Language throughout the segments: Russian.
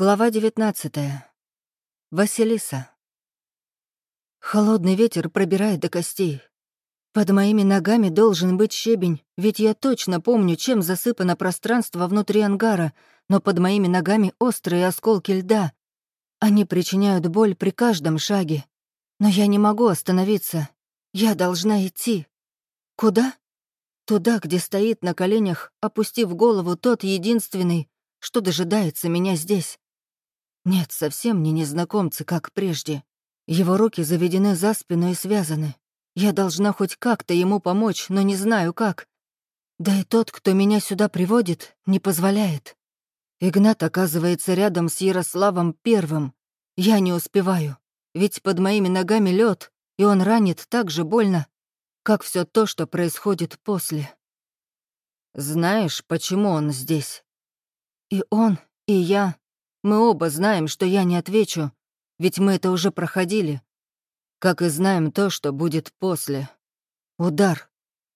Глава 19. Василиса. Холодный ветер пробирает до костей. Под моими ногами должен быть щебень, ведь я точно помню, чем засыпано пространство внутри ангара, но под моими ногами острые осколки льда. Они причиняют боль при каждом шаге. Но я не могу остановиться. Я должна идти. Куда? Туда, где стоит на коленях, опустив голову тот единственный, что дожидается меня здесь. Нет, совсем не незнакомцы, как прежде. Его руки заведены за спину и связаны. Я должна хоть как-то ему помочь, но не знаю как. Да и тот, кто меня сюда приводит, не позволяет. Игнат оказывается рядом с Ярославом первым. Я не успеваю, ведь под моими ногами лед, и он ранит так же больно, как все то, что происходит после. Знаешь, почему он здесь? И он, и я мы оба знаем, что я не отвечу, ведь мы это уже проходили. Как и знаем то, что будет после. Удар,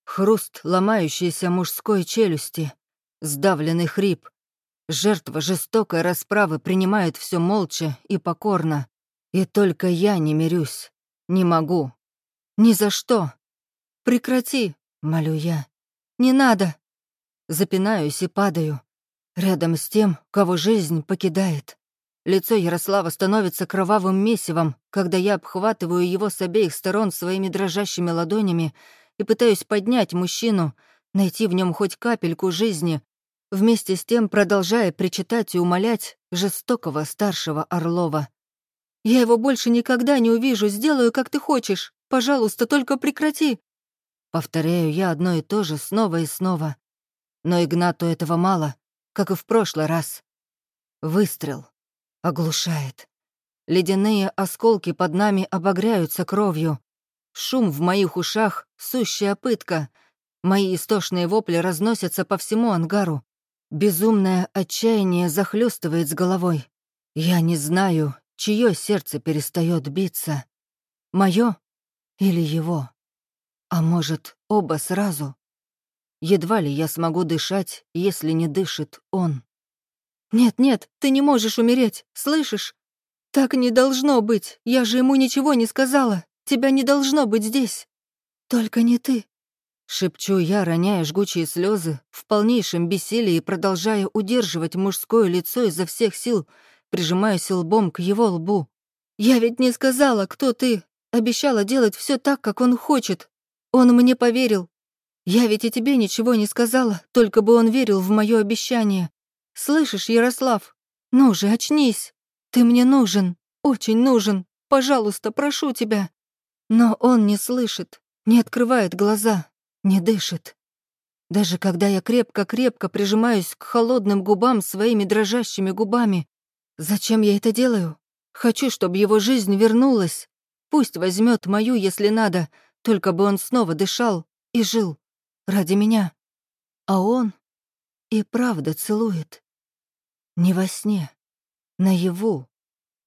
хруст ломающейся мужской челюсти, сдавленный хрип. Жертва жестокой расправы принимает все молча и покорно. И только я не мирюсь. Не могу. Ни за что. Прекрати, молю я. Не надо. Запинаюсь и падаю. Рядом с тем, кого жизнь покидает. Лицо Ярослава становится кровавым месивом, когда я обхватываю его с обеих сторон своими дрожащими ладонями и пытаюсь поднять мужчину, найти в нем хоть капельку жизни, вместе с тем продолжая причитать и умолять жестокого старшего Орлова. «Я его больше никогда не увижу, сделаю, как ты хочешь. Пожалуйста, только прекрати!» Повторяю я одно и то же снова и снова. Но Игнату этого мало как и в прошлый раз. Выстрел. Оглушает. Ледяные осколки под нами обогряются кровью. Шум в моих ушах — сущая пытка. Мои истошные вопли разносятся по всему ангару. Безумное отчаяние захлестывает с головой. Я не знаю, чье сердце перестает биться. Мое или его? А может, оба сразу? Едва ли я смогу дышать, если не дышит он. «Нет-нет, ты не можешь умереть, слышишь? Так не должно быть, я же ему ничего не сказала. Тебя не должно быть здесь. Только не ты». Шепчу я, роняя жгучие слезы, в полнейшем бессилии продолжая удерживать мужское лицо изо всех сил, прижимаясь лбом к его лбу. «Я ведь не сказала, кто ты. Обещала делать все так, как он хочет. Он мне поверил, я ведь и тебе ничего не сказала, только бы он верил в мое обещание. Слышишь, Ярослав? Ну же, очнись. Ты мне нужен, очень нужен. Пожалуйста, прошу тебя. Но он не слышит, не открывает глаза, не дышит. Даже когда я крепко-крепко прижимаюсь к холодным губам своими дрожащими губами. Зачем я это делаю? Хочу, чтобы его жизнь вернулась. Пусть возьмет мою, если надо, только бы он снова дышал и жил ради меня. А он и правда целует. Не во сне, наяву,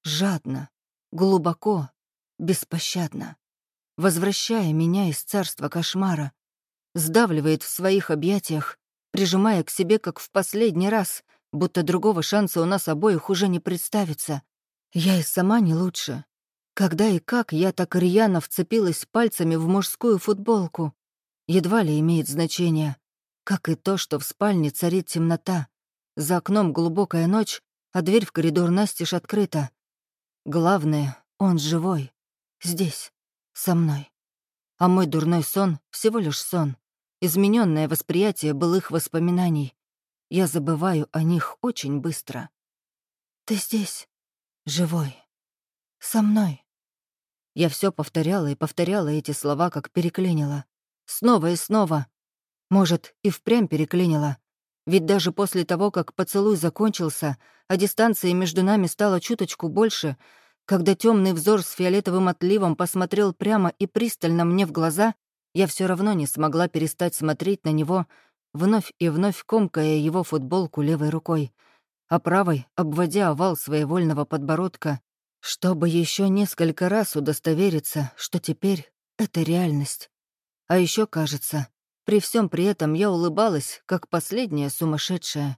жадно, глубоко, беспощадно, возвращая меня из царства кошмара, сдавливает в своих объятиях, прижимая к себе, как в последний раз, будто другого шанса у нас обоих уже не представится. Я и сама не лучше. Когда и как я так рьяно вцепилась пальцами в мужскую футболку, едва ли имеет значение, как и то, что в спальне царит темнота. За окном глубокая ночь, а дверь в коридор настежь открыта. Главное, он живой. Здесь, со мной. А мой дурной сон — всего лишь сон. Измененное восприятие былых воспоминаний. Я забываю о них очень быстро. «Ты здесь, живой, со мной». Я все повторяла и повторяла эти слова, как переклинила. Снова и снова. Может, и впрямь переклинило. Ведь даже после того, как поцелуй закончился, а дистанция между нами стала чуточку больше, когда темный взор с фиолетовым отливом посмотрел прямо и пристально мне в глаза, я все равно не смогла перестать смотреть на него, вновь и вновь комкая его футболку левой рукой, а правой обводя овал своевольного подбородка, чтобы еще несколько раз удостовериться, что теперь это реальность. А еще кажется, при всем при этом я улыбалась, как последняя сумасшедшая,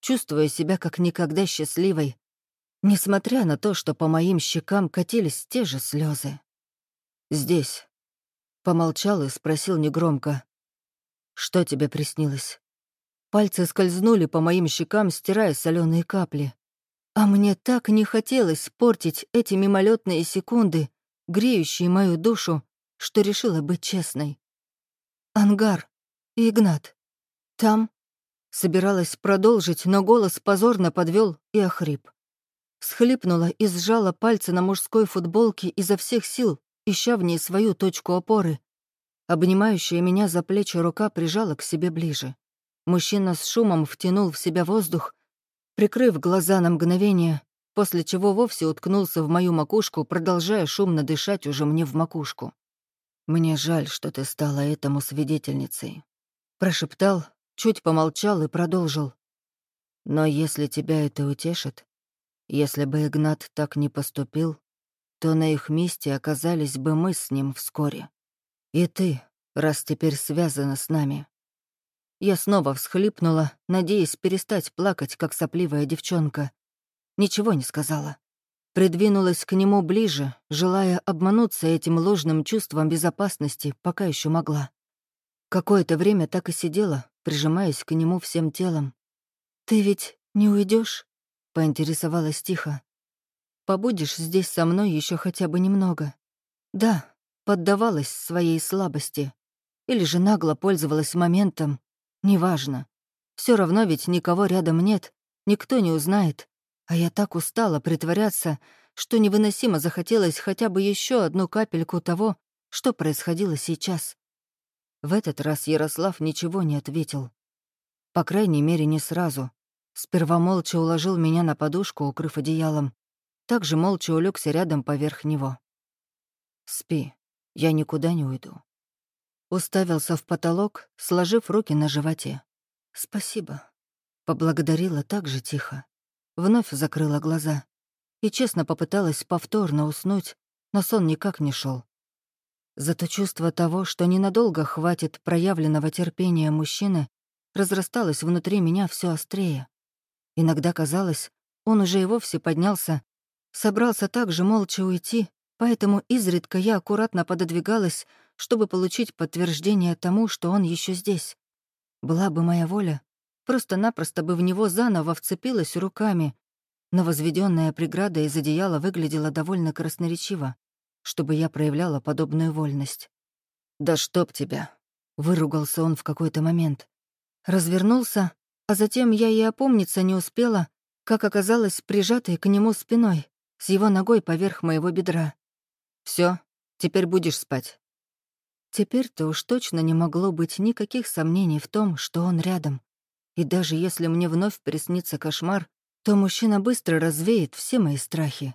чувствуя себя как никогда счастливой, несмотря на то, что по моим щекам катились те же слезы. «Здесь», — помолчал и спросил негромко, «Что тебе приснилось?» Пальцы скользнули по моим щекам, стирая соленые капли. А мне так не хотелось портить эти мимолетные секунды, греющие мою душу, что решила быть честной. «Ангар. Игнат. Там?» Собиралась продолжить, но голос позорно подвел и охрип. Схлипнула и сжала пальцы на мужской футболке изо всех сил, ища в ней свою точку опоры. Обнимающая меня за плечи рука прижала к себе ближе. Мужчина с шумом втянул в себя воздух, прикрыв глаза на мгновение, после чего вовсе уткнулся в мою макушку, продолжая шумно дышать уже мне в макушку. «Мне жаль, что ты стала этому свидетельницей», — прошептал, чуть помолчал и продолжил. «Но если тебя это утешит, если бы Игнат так не поступил, то на их месте оказались бы мы с ним вскоре. И ты, раз теперь связана с нами». Я снова всхлипнула, надеясь перестать плакать, как сопливая девчонка. Ничего не сказала. Придвинулась к нему ближе, желая обмануться этим ложным чувством безопасности, пока еще могла. Какое-то время так и сидела, прижимаясь к нему всем телом. «Ты ведь не уйдешь? поинтересовалась тихо. «Побудешь здесь со мной еще хотя бы немного?» «Да», поддавалась своей слабости. Или же нагло пользовалась моментом. Неважно. Все равно ведь никого рядом нет, никто не узнает, а я так устала притворяться, что невыносимо захотелось хотя бы еще одну капельку того, что происходило сейчас. В этот раз Ярослав ничего не ответил. По крайней мере, не сразу. Сперва молча уложил меня на подушку, укрыв одеялом. Также молча улегся рядом поверх него. «Спи, я никуда не уйду». Уставился в потолок, сложив руки на животе. «Спасибо», — поблагодарила так же тихо. Вновь закрыла глаза и честно попыталась повторно уснуть, но сон никак не шел. Зато чувство того, что ненадолго хватит проявленного терпения мужчины, разрасталось внутри меня все острее. Иногда казалось, он уже и вовсе поднялся, собрался также молча уйти, поэтому изредка я аккуратно пододвигалась, чтобы получить подтверждение тому, что он еще здесь. Была бы моя воля, просто-напросто бы в него заново вцепилась руками, но возведенная преграда из одеяла выглядела довольно красноречиво, чтобы я проявляла подобную вольность. «Да чтоб тебя!» — выругался он в какой-то момент. Развернулся, а затем я и опомниться не успела, как оказалась прижатой к нему спиной, с его ногой поверх моего бедра. Все, теперь будешь спать». Теперь-то уж точно не могло быть никаких сомнений в том, что он рядом, и даже если мне вновь приснится кошмар, то мужчина быстро развеет все мои страхи.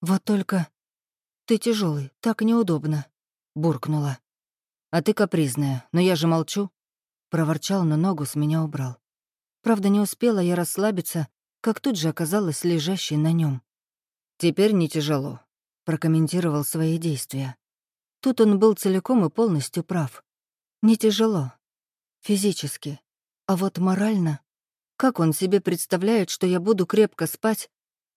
Вот только... «Ты тяжелый, так неудобно», — буркнула. «А ты капризная, но я же молчу», — проворчал, но ногу с меня убрал. Правда, не успела я расслабиться, как тут же оказалась лежащей на нем. «Теперь не тяжело», — прокомментировал свои действия. Тут он был целиком и полностью прав. Не тяжело. Физически. А вот морально... Как он себе представляет, что я буду крепко спать,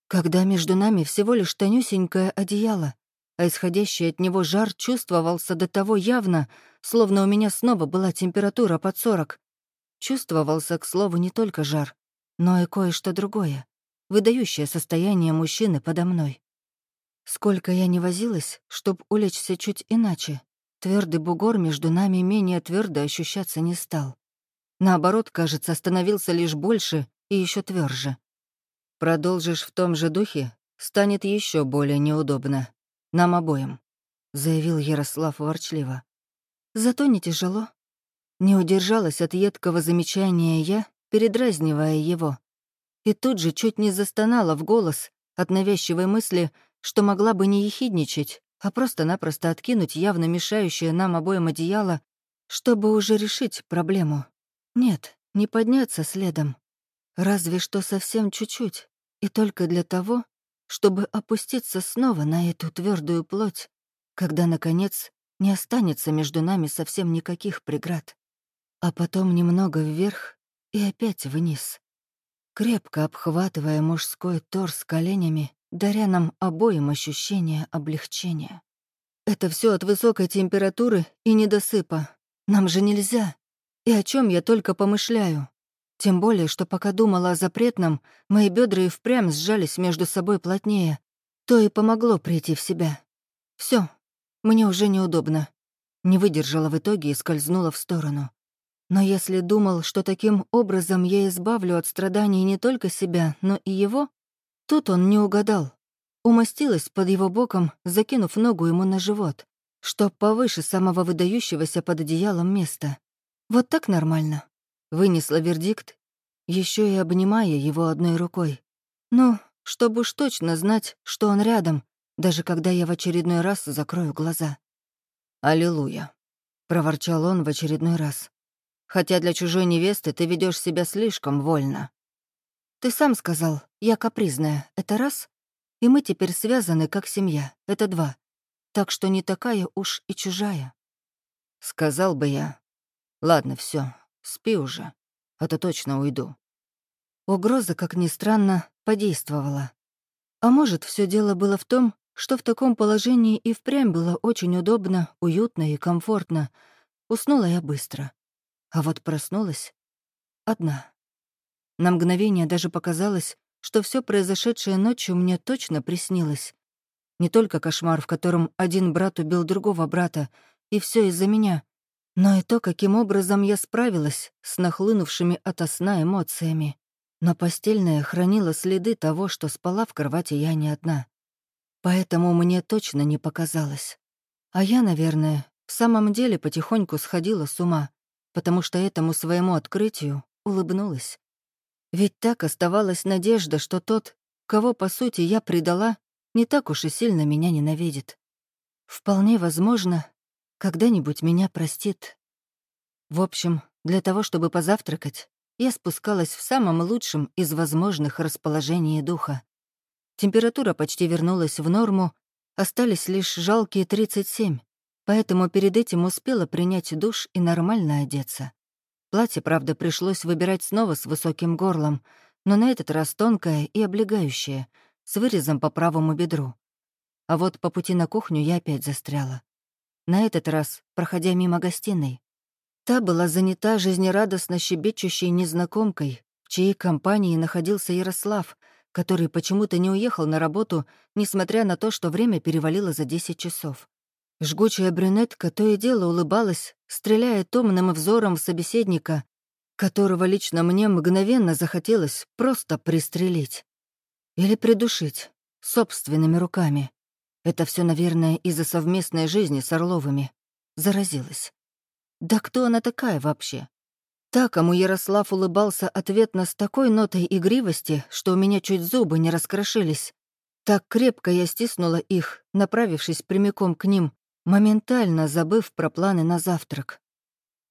когда между нами всего лишь тонюсенькое одеяло, а исходящий от него жар чувствовался до того явно, словно у меня снова была температура под сорок. Чувствовался, к слову, не только жар, но и кое-что другое, выдающее состояние мужчины подо мной. Сколько я не возилась, чтоб улечься чуть иначе, твердый бугор между нами менее твердо ощущаться не стал. Наоборот, кажется, становился лишь больше и еще тверже. Продолжишь в том же духе, станет еще более неудобно. Нам обоим, заявил Ярослав ворчливо. Зато не тяжело. Не удержалась от едкого замечания я, передразнивая его. И тут же чуть не застонала в голос от навязчивой мысли, что могла бы не ехидничать, а просто-напросто откинуть явно мешающее нам обоим одеяло, чтобы уже решить проблему. Нет, не подняться следом. Разве что совсем чуть-чуть. И только для того, чтобы опуститься снова на эту твердую плоть, когда, наконец, не останется между нами совсем никаких преград. А потом немного вверх и опять вниз. крепко обхватывая мужской торс коленями, даря нам обоим ощущение облегчения. Это все от высокой температуры и недосыпа. Нам же нельзя. И о чем я только помышляю. Тем более, что пока думала о запретном, мои бедра и впрямь сжались между собой плотнее. То и помогло прийти в себя. Все, мне уже неудобно. Не выдержала в итоге и скользнула в сторону. Но если думал, что таким образом я избавлю от страданий не только себя, но и его, тут он не угадал. Умостилась под его боком, закинув ногу ему на живот, что повыше самого выдающегося под одеялом места. Вот так нормально. Вынесла вердикт, еще и обнимая его одной рукой. Ну, чтобы уж точно знать, что он рядом, даже когда я в очередной раз закрою глаза. «Аллилуйя», — проворчал он в очередной раз. «Хотя для чужой невесты ты ведешь себя слишком вольно». «Ты сам сказал, я капризная, это раз, и мы теперь связаны как семья, это два, так что не такая уж и чужая». Сказал бы я. Ладно, все, спи уже, а то точно уйду. Угроза, как ни странно, подействовала. А может, все дело было в том, что в таком положении и впрямь было очень удобно, уютно и комфортно. Уснула я быстро. А вот проснулась одна. На мгновение даже показалось, что все произошедшее ночью мне точно приснилось. Не только кошмар, в котором один брат убил другого брата, и все из-за меня, но и то, каким образом я справилась с нахлынувшими ото сна эмоциями. Но постельная хранила следы того, что спала в кровати я не одна. Поэтому мне точно не показалось. А я, наверное, в самом деле потихоньку сходила с ума, потому что этому своему открытию улыбнулась. Ведь так оставалась надежда, что тот, кого, по сути, я предала, не так уж и сильно меня ненавидит. Вполне возможно, когда-нибудь меня простит. В общем, для того, чтобы позавтракать, я спускалась в самом лучшем из возможных расположений духа. Температура почти вернулась в норму, остались лишь жалкие 37, поэтому перед этим успела принять душ и нормально одеться. Платье, правда, пришлось выбирать снова с высоким горлом, но на этот раз тонкое и облегающее, с вырезом по правому бедру. А вот по пути на кухню я опять застряла. На этот раз, проходя мимо гостиной. Та была занята жизнерадостно щебечущей незнакомкой, в чьей компании находился Ярослав, который почему-то не уехал на работу, несмотря на то, что время перевалило за 10 часов. Жгучая брюнетка то и дело улыбалась, стреляя томным взором в собеседника, которого лично мне мгновенно захотелось просто пристрелить. Или придушить собственными руками. Это все, наверное, из-за совместной жизни с Орловыми. Заразилась. Да кто она такая вообще? Та, кому Ярослав улыбался ответно с такой нотой игривости, что у меня чуть зубы не раскрошились. Так крепко я стиснула их, направившись прямиком к ним, моментально забыв про планы на завтрак.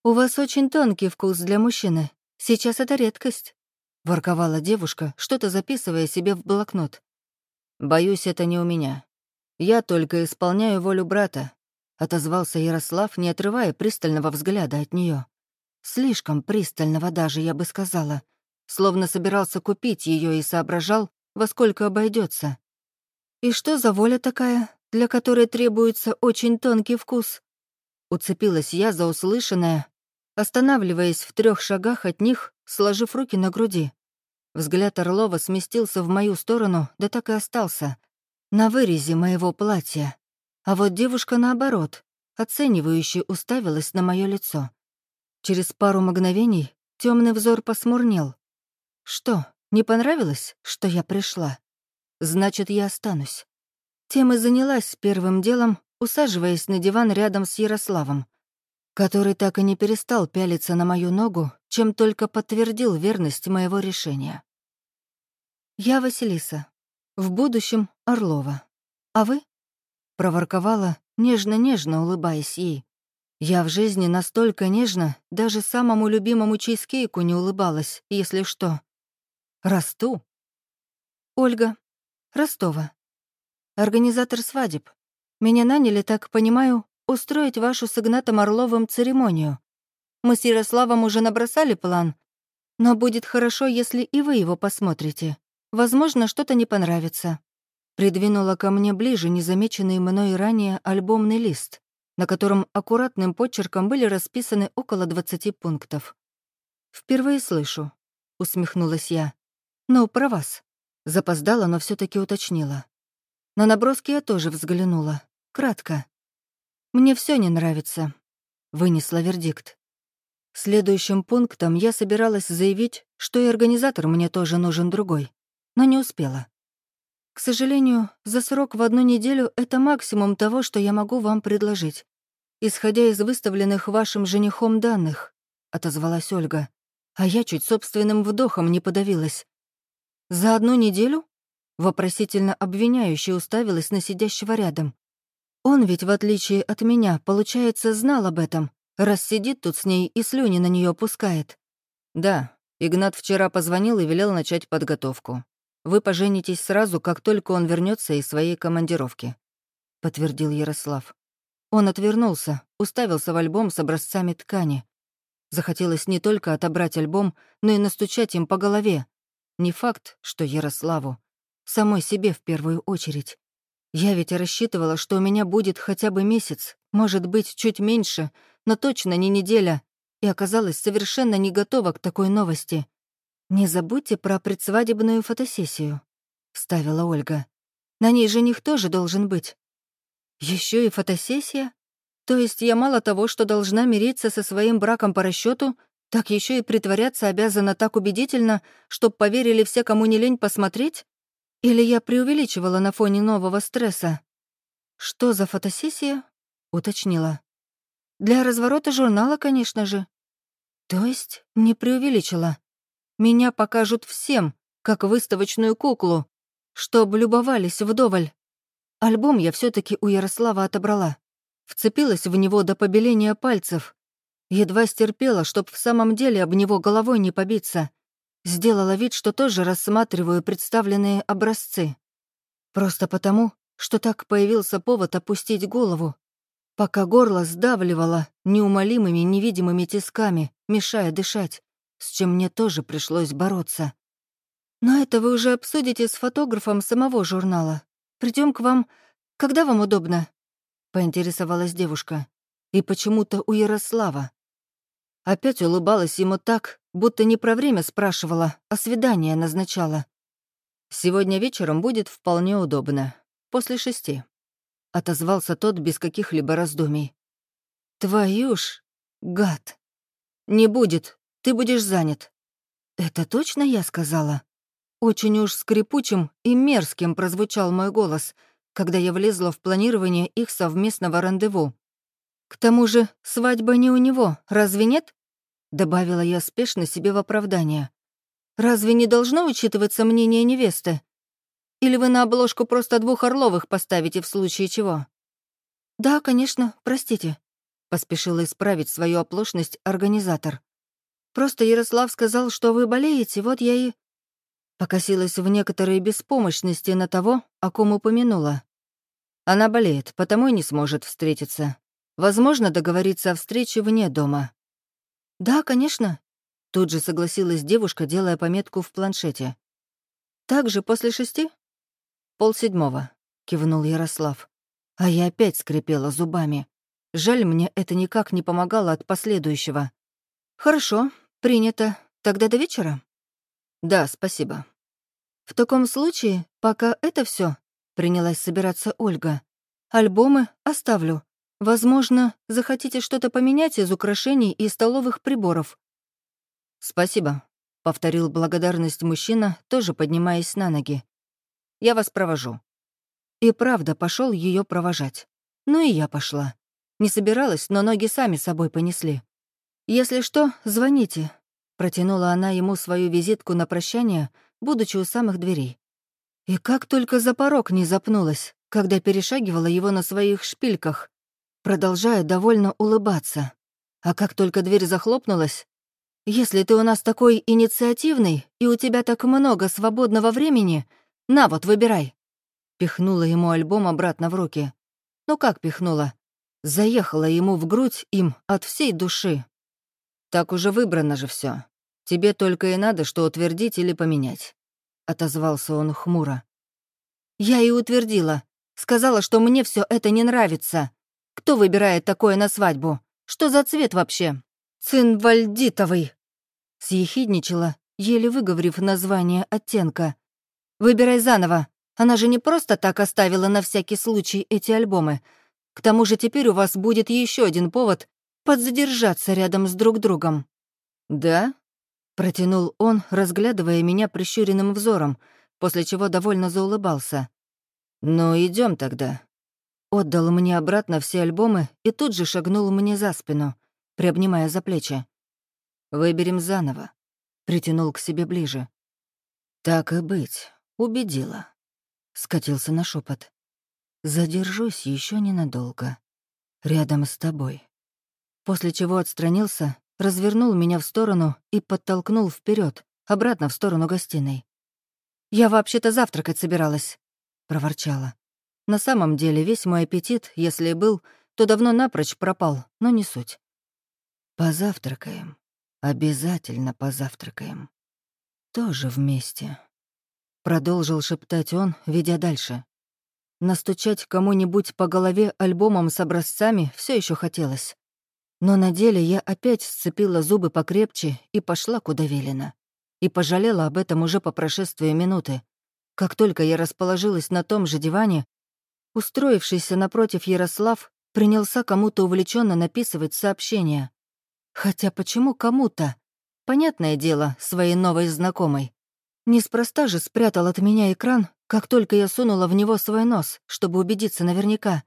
«У вас очень тонкий вкус для мужчины. Сейчас это редкость», — ворковала девушка, что-то записывая себе в блокнот. «Боюсь, это не у меня. Я только исполняю волю брата», — отозвался Ярослав, не отрывая пристального взгляда от нее. Слишком пристального даже, я бы сказала. Словно собирался купить ее и соображал, во сколько обойдется. И что за воля такая, для которой требуется очень тонкий вкус? Уцепилась я за услышанное, останавливаясь в трех шагах от них, сложив руки на груди. Взгляд Орлова сместился в мою сторону, да так и остался, на вырезе моего платья. А вот девушка, наоборот, оценивающе уставилась на мое лицо. Через пару мгновений темный взор посмурнел. Что, не понравилось, что я пришла? Значит, я останусь. Тем и занялась первым делом, усаживаясь на диван рядом с Ярославом, который так и не перестал пялиться на мою ногу, чем только подтвердил верность моего решения. «Я Василиса. В будущем Орлова. А вы?» — проворковала, нежно-нежно улыбаясь ей. Я в жизни настолько нежно, даже самому любимому чизкейку не улыбалась, если что. Расту. Ольга. Ростова. Организатор свадеб. Меня наняли, так понимаю, устроить вашу с Игнатом Орловым церемонию. Мы с Ярославом уже набросали план, но будет хорошо, если и вы его посмотрите. Возможно, что-то не понравится». Придвинула ко мне ближе незамеченный мной ранее альбомный лист, на котором аккуратным почерком были расписаны около 20 пунктов. «Впервые слышу», — усмехнулась я. «Ну, про вас». Запоздала, но все таки уточнила. На наброски я тоже взглянула. Кратко. «Мне все не нравится», — вынесла вердикт. Следующим пунктом я собиралась заявить, что и организатор мне тоже нужен другой, но не успела. К сожалению, за срок в одну неделю это максимум того, что я могу вам предложить. Исходя из выставленных вашим женихом данных, отозвалась Ольга, а я чуть собственным вдохом не подавилась. За одну неделю? Вопросительно обвиняюще уставилась на сидящего рядом. Он ведь, в отличие от меня, получается, знал об этом, раз сидит тут с ней и слюни на нее пускает. Да, Игнат вчера позвонил и велел начать подготовку. Вы поженитесь сразу, как только он вернется из своей командировки», — подтвердил Ярослав. Он отвернулся, уставился в альбом с образцами ткани. Захотелось не только отобрать альбом, но и настучать им по голове. Не факт, что Ярославу. Самой себе в первую очередь. Я ведь рассчитывала, что у меня будет хотя бы месяц, может быть, чуть меньше, но точно не неделя, и оказалась совершенно не готова к такой новости. «Не забудьте про предсвадебную фотосессию», — вставила Ольга. «На ней жених тоже должен быть». Еще и фотосессия? То есть я мало того, что должна мириться со своим браком по расчету, так еще и притворяться обязана так убедительно, чтоб поверили все, кому не лень посмотреть? Или я преувеличивала на фоне нового стресса? «Что за фотосессия?» — уточнила. «Для разворота журнала, конечно же». «То есть не преувеличила?» Меня покажут всем, как выставочную куклу, чтоб любовались вдоволь. Альбом я все таки у Ярослава отобрала. Вцепилась в него до побеления пальцев. Едва стерпела, чтоб в самом деле об него головой не побиться. Сделала вид, что тоже рассматриваю представленные образцы. Просто потому, что так появился повод опустить голову, пока горло сдавливало неумолимыми невидимыми тисками, мешая дышать с чем мне тоже пришлось бороться. Но это вы уже обсудите с фотографом самого журнала. Придем к вам, когда вам удобно?» — поинтересовалась девушка. И почему-то у Ярослава. Опять улыбалась ему так, будто не про время спрашивала, а свидание назначала. «Сегодня вечером будет вполне удобно. После шести», — отозвался тот без каких-либо раздумий. «Твою ж, гад! Не будет, ты будешь занят». «Это точно я сказала?» Очень уж скрипучим и мерзким прозвучал мой голос, когда я влезла в планирование их совместного рандеву. «К тому же свадьба не у него, разве нет?» Добавила я спешно себе в оправдание. «Разве не должно учитываться мнение невесты? Или вы на обложку просто двух Орловых поставите в случае чего?» «Да, конечно, простите», — поспешила исправить свою оплошность организатор. Просто Ярослав сказал, что вы болеете, вот я и...» Покосилась в некоторой беспомощности на того, о ком упомянула. Она болеет, потому и не сможет встретиться. Возможно, договориться о встрече вне дома. «Да, конечно», — тут же согласилась девушка, делая пометку в планшете. «Также после шести?» «Полседьмого», — кивнул Ярослав. А я опять скрипела зубами. Жаль, мне это никак не помогало от последующего. «Хорошо, «Принято. Тогда до вечера?» «Да, спасибо». «В таком случае, пока это все, принялась собираться Ольга. «Альбомы оставлю. Возможно, захотите что-то поменять из украшений и столовых приборов». «Спасибо», — повторил благодарность мужчина, тоже поднимаясь на ноги. «Я вас провожу». И правда пошел ее провожать. Ну и я пошла. Не собиралась, но ноги сами собой понесли. «Если что, звоните». Протянула она ему свою визитку на прощание, будучи у самых дверей. И как только за порог не запнулась, когда перешагивала его на своих шпильках, продолжая довольно улыбаться. А как только дверь захлопнулась, «Если ты у нас такой инициативный, и у тебя так много свободного времени, на вот, выбирай». Пихнула ему альбом обратно в руки. Ну как пихнула? Заехала ему в грудь им от всей души. Так уже выбрано же все. Тебе только и надо что утвердить или поменять», — отозвался он хмуро. «Я и утвердила. Сказала, что мне все это не нравится. Кто выбирает такое на свадьбу? Что за цвет вообще? Цинвальдитовый!» Съехидничала, еле выговорив название оттенка. «Выбирай заново. Она же не просто так оставила на всякий случай эти альбомы. К тому же теперь у вас будет еще один повод подзадержаться рядом с друг другом». «Да?» — протянул он, разглядывая меня прищуренным взором, после чего довольно заулыбался. «Ну, идем тогда». Отдал мне обратно все альбомы и тут же шагнул мне за спину, приобнимая за плечи. «Выберем заново», — притянул к себе ближе. «Так и быть, убедила», — скатился на шепот. «Задержусь еще ненадолго. Рядом с тобой». После чего отстранился, развернул меня в сторону и подтолкнул вперед, обратно в сторону гостиной. «Я вообще-то завтракать собиралась», — проворчала. На самом деле весь мой аппетит, если и был, то давно напрочь пропал, но не суть. «Позавтракаем. Обязательно позавтракаем. Тоже вместе», — продолжил шептать он, ведя дальше. Настучать кому-нибудь по голове альбомом с образцами все еще хотелось. Но на деле я опять сцепила зубы покрепче и пошла куда велено. И пожалела об этом уже по прошествии минуты. Как только я расположилась на том же диване, устроившийся напротив Ярослав принялся кому-то увлеченно написывать сообщения. Хотя почему кому-то? Понятное дело, своей новой знакомой. Неспроста же спрятал от меня экран, как только я сунула в него свой нос, чтобы убедиться наверняка.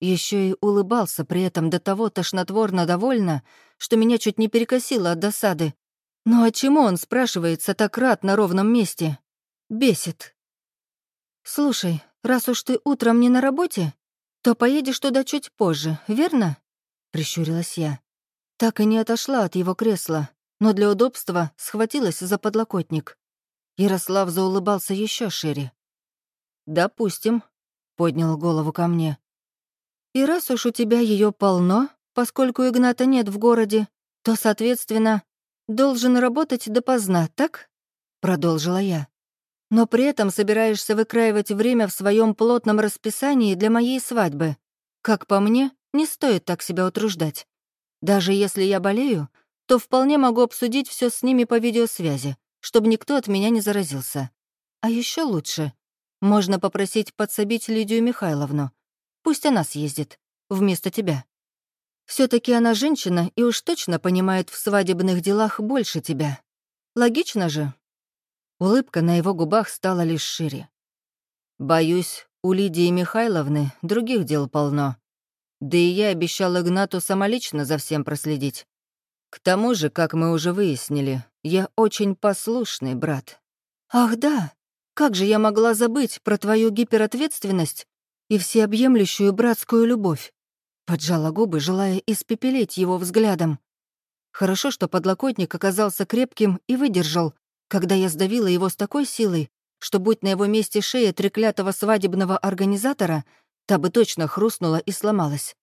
Еще и улыбался при этом до того тошнотворно довольно, что меня чуть не перекосило от досады. Ну а чему он, спрашивается, так рад на ровном месте? Бесит. «Слушай, раз уж ты утром не на работе, то поедешь туда чуть позже, верно?» — прищурилась я. Так и не отошла от его кресла, но для удобства схватилась за подлокотник. Ярослав заулыбался еще шире. «Допустим», — поднял голову ко мне. «И раз уж у тебя ее полно, поскольку Игната нет в городе, то, соответственно, должен работать допоздна, так?» — продолжила я но при этом собираешься выкраивать время в своем плотном расписании для моей свадьбы. Как по мне, не стоит так себя утруждать. Даже если я болею, то вполне могу обсудить все с ними по видеосвязи, чтобы никто от меня не заразился. А еще лучше. Можно попросить подсобить Лидию Михайловну. Пусть она съездит, вместо тебя. все таки она женщина и уж точно понимает в свадебных делах больше тебя. Логично же? Улыбка на его губах стала лишь шире. «Боюсь, у Лидии Михайловны других дел полно. Да и я обещал Игнату самолично за всем проследить. К тому же, как мы уже выяснили, я очень послушный брат». «Ах да, как же я могла забыть про твою гиперответственность и всеобъемлющую братскую любовь?» Поджала губы, желая испепелить его взглядом. Хорошо, что подлокотник оказался крепким и выдержал, когда я сдавила его с такой силой, что, будь на его месте шея треклятого свадебного организатора, та бы точно хрустнула и сломалась.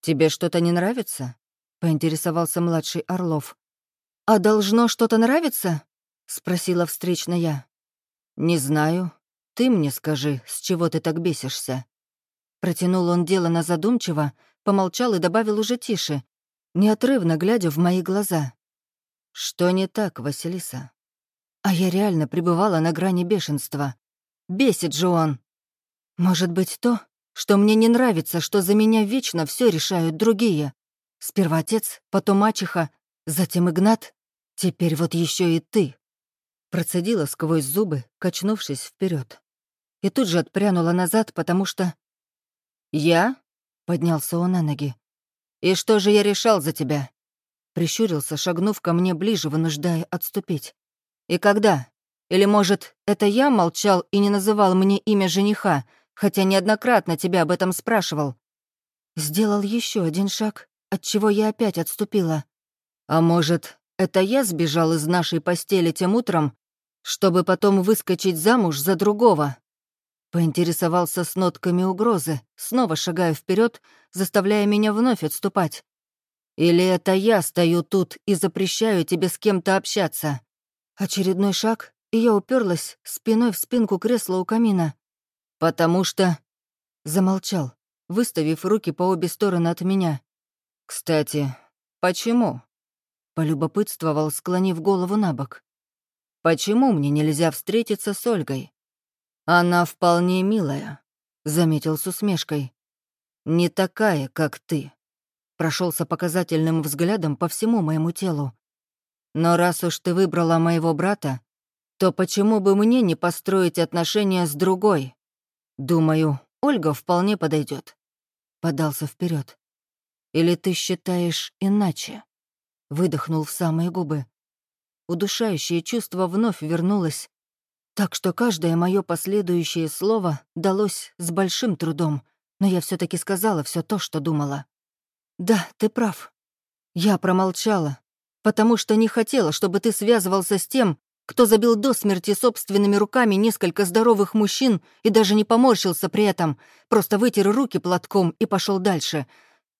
«Тебе что-то не нравится?» — поинтересовался младший Орлов. «А должно что-то нравиться?» — спросила встречно я. «Не знаю. Ты мне скажи, с чего ты так бесишься?» Протянул он дело на задумчиво, помолчал и добавил уже тише, неотрывно глядя в мои глаза. «Что не так, Василиса?» А я реально пребывала на грани бешенства. Бесит же он. Может быть, то, что мне не нравится, что за меня вечно все решают другие. Сперва отец, потом мачеха, затем Игнат, теперь вот еще и ты. Процедила сквозь зубы, качнувшись вперед, И тут же отпрянула назад, потому что... «Я?» — поднялся он на ноги. «И что же я решал за тебя?» Прищурился, шагнув ко мне ближе, вынуждая отступить. И когда? Или, может, это я молчал и не называл мне имя жениха, хотя неоднократно тебя об этом спрашивал? Сделал еще один шаг, от чего я опять отступила. А может, это я сбежал из нашей постели тем утром, чтобы потом выскочить замуж за другого? Поинтересовался с нотками угрозы, снова шагая вперед, заставляя меня вновь отступать. Или это я стою тут и запрещаю тебе с кем-то общаться?» Очередной шаг, и я уперлась спиной в спинку кресла у камина. «Потому что...» Замолчал, выставив руки по обе стороны от меня. «Кстати, почему?» Полюбопытствовал, склонив голову на бок. «Почему мне нельзя встретиться с Ольгой?» «Она вполне милая», — заметил с усмешкой. «Не такая, как ты». Прошелся показательным взглядом по всему моему телу. «Но раз уж ты выбрала моего брата, то почему бы мне не построить отношения с другой? Думаю, Ольга вполне подойдет. Подался вперед. Или ты считаешь иначе? Выдохнул в самые губы. Удушающее чувство вновь вернулось, так что каждое мое последующее слово далось с большим трудом, но я все таки сказала все то, что думала. «Да, ты прав. Я промолчала, потому что не хотела, чтобы ты связывался с тем, кто забил до смерти собственными руками несколько здоровых мужчин и даже не поморщился при этом, просто вытер руки платком и пошел дальше,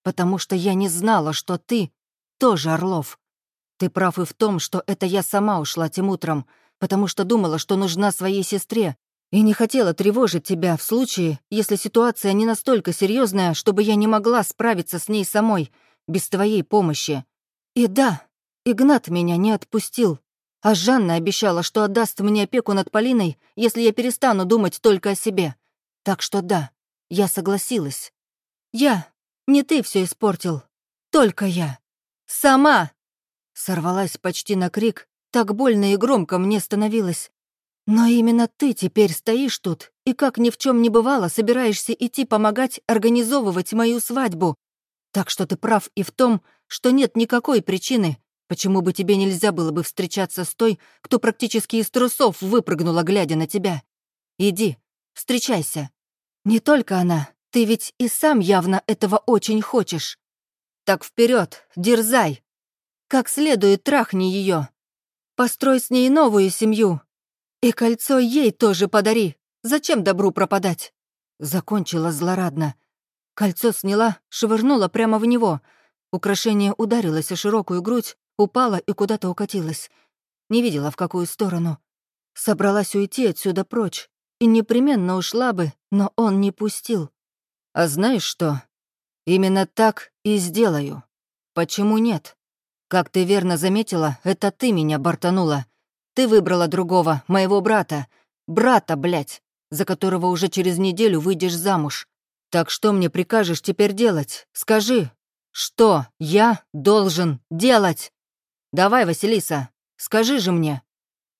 потому что я не знала, что ты тоже Орлов. Ты прав и в том, что это я сама ушла тем утром, потому что думала, что нужна своей сестре, и не хотела тревожить тебя в случае, если ситуация не настолько серьезная, чтобы я не могла справиться с ней самой, без твоей помощи. И да, Игнат меня не отпустил, а Жанна обещала, что отдаст мне опеку над Полиной, если я перестану думать только о себе. Так что да, я согласилась. Я, не ты все испортил, только я. Сама! Сорвалась почти на крик, так больно и громко мне становилось. Но именно ты теперь стоишь тут и, как ни в чем не бывало, собираешься идти помогать организовывать мою свадьбу. Так что ты прав и в том, что нет никакой причины, Почему бы тебе нельзя было бы встречаться с той, кто практически из трусов выпрыгнула, глядя на тебя? Иди, встречайся. Не только она, ты ведь и сам явно этого очень хочешь. Так вперед, дерзай. Как следует трахни ее. Построй с ней новую семью. И кольцо ей тоже подари. Зачем добру пропадать? Закончила злорадно. Кольцо сняла, швырнула прямо в него. Украшение ударилось о широкую грудь, Упала и куда-то укатилась. Не видела, в какую сторону. Собралась уйти отсюда прочь. И непременно ушла бы, но он не пустил. А знаешь что? Именно так и сделаю. Почему нет? Как ты верно заметила, это ты меня бортанула. Ты выбрала другого, моего брата. Брата, блядь, за которого уже через неделю выйдешь замуж. Так что мне прикажешь теперь делать? Скажи, что я должен делать? Давай, Василиса, скажи же мне.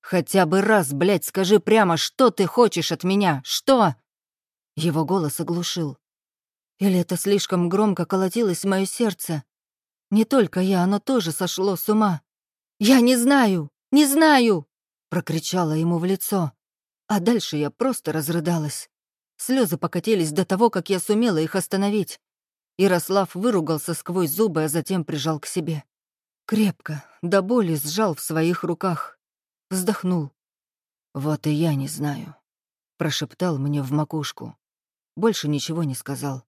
Хотя бы раз, блядь, скажи прямо, что ты хочешь от меня, что?» Его голос оглушил. Или это слишком громко колотилось мое сердце? Не только я, оно тоже сошло с ума. «Я не знаю, не знаю!» — прокричала ему в лицо. А дальше я просто разрыдалась. Слезы покатились до того, как я сумела их остановить. Ярослав выругался сквозь зубы, а затем прижал к себе. Крепко, до боли сжал в своих руках. Вздохнул. «Вот и я не знаю», — прошептал мне в макушку. Больше ничего не сказал.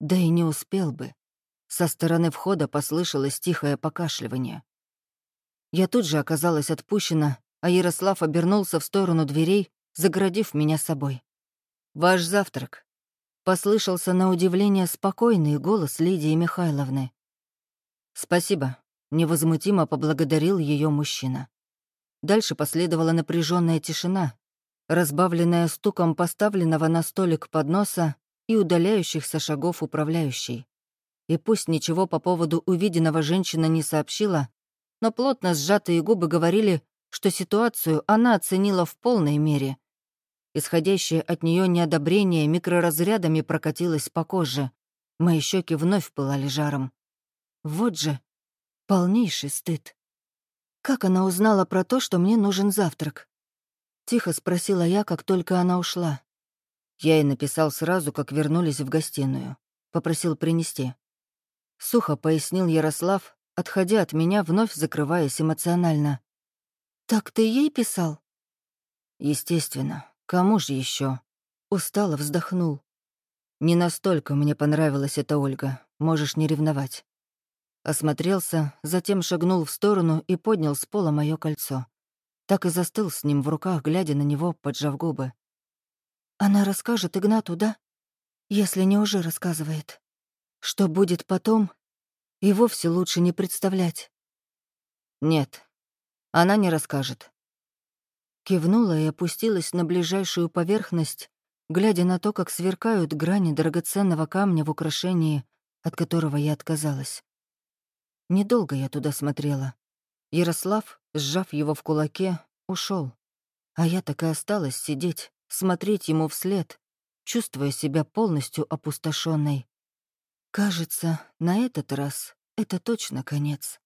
Да и не успел бы. Со стороны входа послышалось тихое покашливание. Я тут же оказалась отпущена, а Ярослав обернулся в сторону дверей, заградив меня собой. «Ваш завтрак», — послышался на удивление спокойный голос Лидии Михайловны. «Спасибо», Невозмутимо поблагодарил ее мужчина. Дальше последовала напряженная тишина, разбавленная стуком поставленного на столик подноса и удаляющихся шагов управляющей. И пусть ничего по поводу увиденного женщина не сообщила, но плотно сжатые губы говорили, что ситуацию она оценила в полной мере. Исходящее от нее неодобрение микроразрядами прокатилось по коже. Мои щеки вновь пылали жаром. Вот же, Полнейший стыд. Как она узнала про то, что мне нужен завтрак? Тихо спросила я, как только она ушла. Я ей написал сразу, как вернулись в гостиную. Попросил принести. Сухо пояснил Ярослав, отходя от меня, вновь закрываясь эмоционально. «Так ты ей писал?» «Естественно. Кому же еще? Устало вздохнул. «Не настолько мне понравилась эта Ольга. Можешь не ревновать. Осмотрелся, затем шагнул в сторону и поднял с пола мое кольцо. Так и застыл с ним в руках, глядя на него, поджав губы. «Она расскажет Игнату, да? Если не уже рассказывает. Что будет потом, и вовсе лучше не представлять». «Нет, она не расскажет». Кивнула и опустилась на ближайшую поверхность, глядя на то, как сверкают грани драгоценного камня в украшении, от которого я отказалась. Недолго я туда смотрела. Ярослав, сжав его в кулаке, ушел, А я так и осталась сидеть, смотреть ему вслед, чувствуя себя полностью опустошенной. Кажется, на этот раз это точно конец.